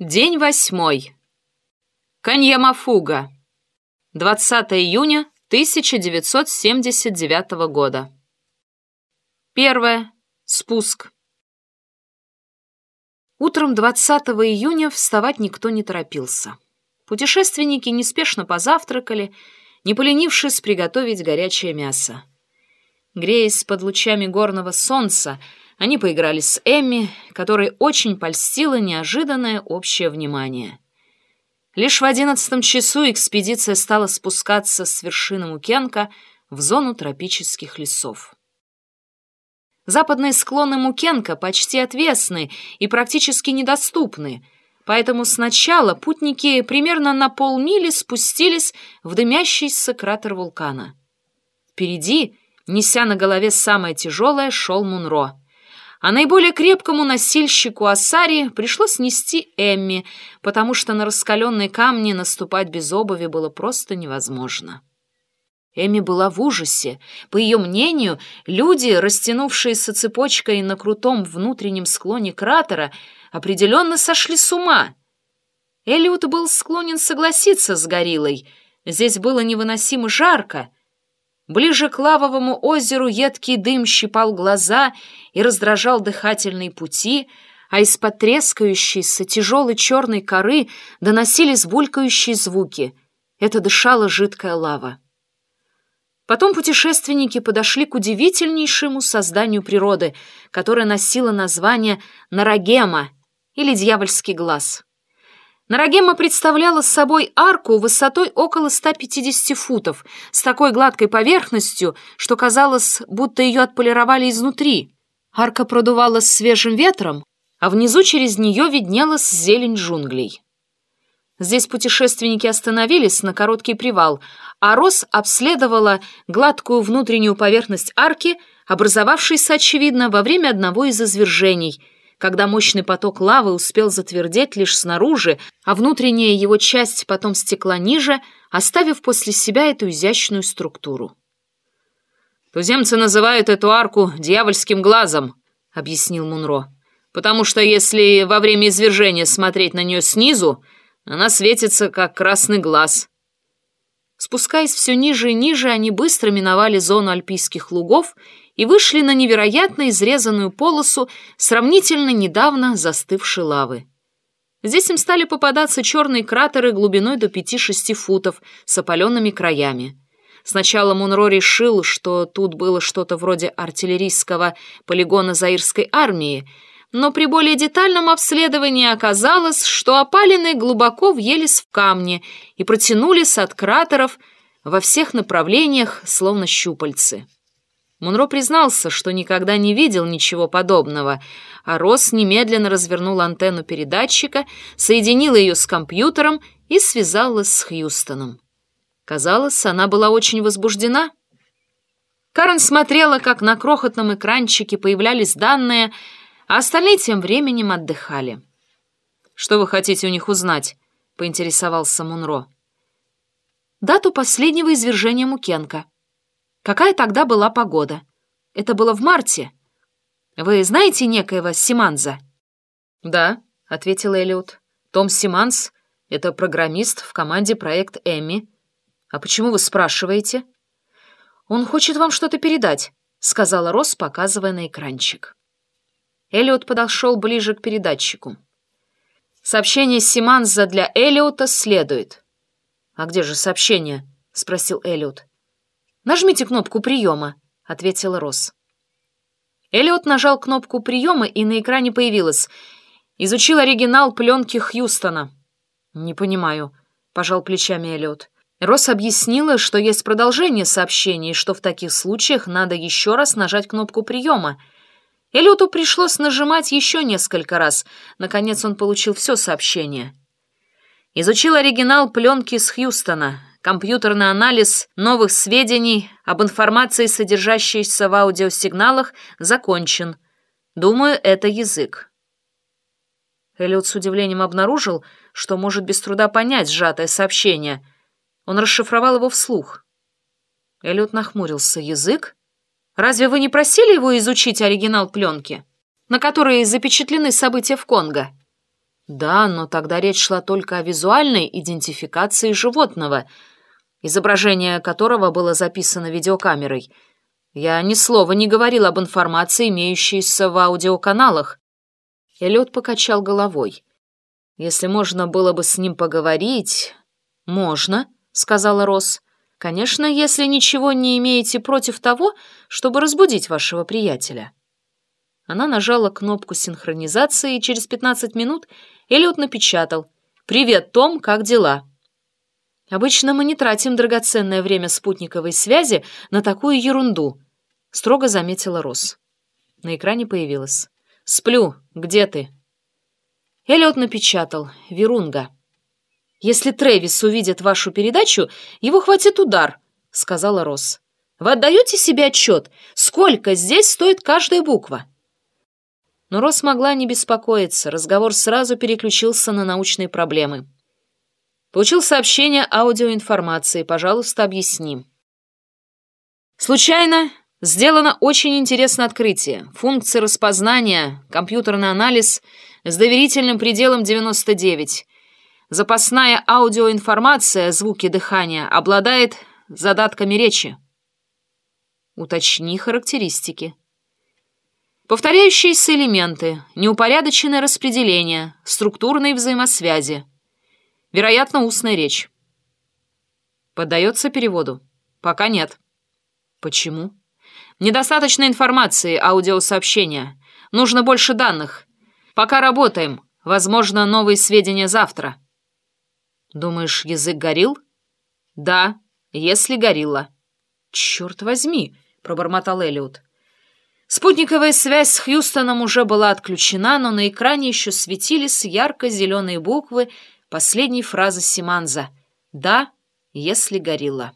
День восьмой. Каньямафуга. 20 июня 1979 года. Первое. Спуск. Утром 20 июня вставать никто не торопился. Путешественники неспешно позавтракали, не поленившись приготовить горячее мясо. Греясь под лучами горного солнца, они поиграли с Эмми, которой очень польстило неожиданное общее внимание. Лишь в одиннадцатом часу экспедиция стала спускаться с вершины Мукенка в зону тропических лесов. Западные склоны Мукенка почти отвесны и практически недоступны, поэтому сначала путники примерно на полмили спустились в дымящийся кратер вулкана. Впереди, неся на голове самое тяжелое, шел Мунро — а наиболее крепкому носильщику Асари пришлось нести Эмми, потому что на раскаленные камни наступать без обуви было просто невозможно. Эми была в ужасе. По ее мнению, люди, растянувшиеся цепочкой на крутом внутреннем склоне кратера, определенно сошли с ума. Элиот был склонен согласиться с гориллой. Здесь было невыносимо жарко, Ближе к лавовому озеру едкий дым щипал глаза и раздражал дыхательные пути, а из потрескающейся тяжелой черной коры доносились булькающие звуки. Это дышала жидкая лава. Потом путешественники подошли к удивительнейшему созданию природы, которое носило название Нарагема или «Дьявольский глаз». Нарагема представляла собой арку высотой около 150 футов, с такой гладкой поверхностью, что казалось, будто ее отполировали изнутри. Арка продувалась свежим ветром, а внизу через нее виднелась зелень джунглей. Здесь путешественники остановились на короткий привал, а Рос обследовала гладкую внутреннюю поверхность арки, образовавшейся, очевидно, во время одного из извержений — когда мощный поток лавы успел затвердеть лишь снаружи, а внутренняя его часть потом стекла ниже, оставив после себя эту изящную структуру. «Туземцы называют эту арку «дьявольским глазом», — объяснил Мунро, «потому что если во время извержения смотреть на нее снизу, она светится, как красный глаз». Спускаясь все ниже и ниже, они быстро миновали зону альпийских лугов и вышли на невероятно изрезанную полосу сравнительно недавно застывшей лавы. Здесь им стали попадаться черные кратеры глубиной до 5-6 футов с опаленными краями. Сначала Мунро решил, что тут было что-то вроде артиллерийского полигона Заирской армии, но при более детальном обследовании оказалось, что опалины глубоко въелись в камни и протянулись от кратеров во всех направлениях, словно щупальцы. Мунро признался, что никогда не видел ничего подобного, а Росс немедленно развернул антенну передатчика, соединил ее с компьютером и связалась с Хьюстоном. Казалось, она была очень возбуждена. Карен смотрела, как на крохотном экранчике появлялись данные, а остальные тем временем отдыхали. «Что вы хотите у них узнать?» — поинтересовался Мунро. «Дату последнего извержения Мукенко», Какая тогда была погода? Это было в марте. Вы знаете некоего Симанза? Да, ответил Элliot. Том Симанс — это программист в команде проект Эмми. А почему вы спрашиваете? Он хочет вам что-то передать, сказала Росс, показывая на экранчик. Элliot подошел ближе к передатчику. Сообщение Симанза для Эллиота следует. «А где же сообщение?» — спросил Эллиот. «Нажмите кнопку приема», — ответила Росс. Эллиот нажал кнопку приема, и на экране появилось «Изучил оригинал пленки Хьюстона». «Не понимаю», — пожал плечами Эллиот. Росс объяснила, что есть продолжение сообщения, и что в таких случаях надо еще раз нажать кнопку приема. Эллиоту пришлось нажимать еще несколько раз. Наконец он получил все сообщение. «Изучил оригинал пленки с Хьюстона компьютерный анализ новых сведений об информации, содержащейся в аудиосигналах, закончен. Думаю, это язык. Эллиот с удивлением обнаружил, что может без труда понять сжатое сообщение. Он расшифровал его вслух. Эллиот нахмурился. «Язык? Разве вы не просили его изучить оригинал пленки, на которой запечатлены события в Конго?» Да, но тогда речь шла только о визуальной идентификации животного, изображение которого было записано видеокамерой. Я ни слова не говорил об информации, имеющейся в аудиоканалах. Эллиот покачал головой. «Если можно было бы с ним поговорить...» «Можно», — сказала Росс. «Конечно, если ничего не имеете против того, чтобы разбудить вашего приятеля». Она нажала кнопку синхронизации, и через 15 минут Эллиот напечатал «Привет, Том, как дела?» «Обычно мы не тратим драгоценное время спутниковой связи на такую ерунду», — строго заметила Росс. На экране появилась. «Сплю. Где ты?» Эллиот напечатал «Верунга». «Если Трэвис увидит вашу передачу, его хватит удар», — сказала Росс. «Вы отдаете себе отчет, сколько здесь стоит каждая буква?» Но Рос могла не беспокоиться, разговор сразу переключился на научные проблемы. Получил сообщение аудиоинформации, пожалуйста, объясним. Случайно сделано очень интересное открытие. Функция распознания, компьютерный анализ с доверительным пределом 99. Запасная аудиоинформация, звуки дыхания, обладает задатками речи. Уточни характеристики. Повторяющиеся элементы, неупорядоченное распределение, структурные взаимосвязи. Вероятно, устная речь. Поддается переводу? Пока нет. Почему? Недостаточно информации, аудиосообщения. Нужно больше данных. Пока работаем. Возможно, новые сведения завтра. Думаешь, язык горил? Да, если горилла. Черт возьми, пробормотал Элиот. Спутниковая связь с Хьюстоном уже была отключена, но на экране еще светились ярко-зеленые буквы последней фразы Симанза «Да, если горилла».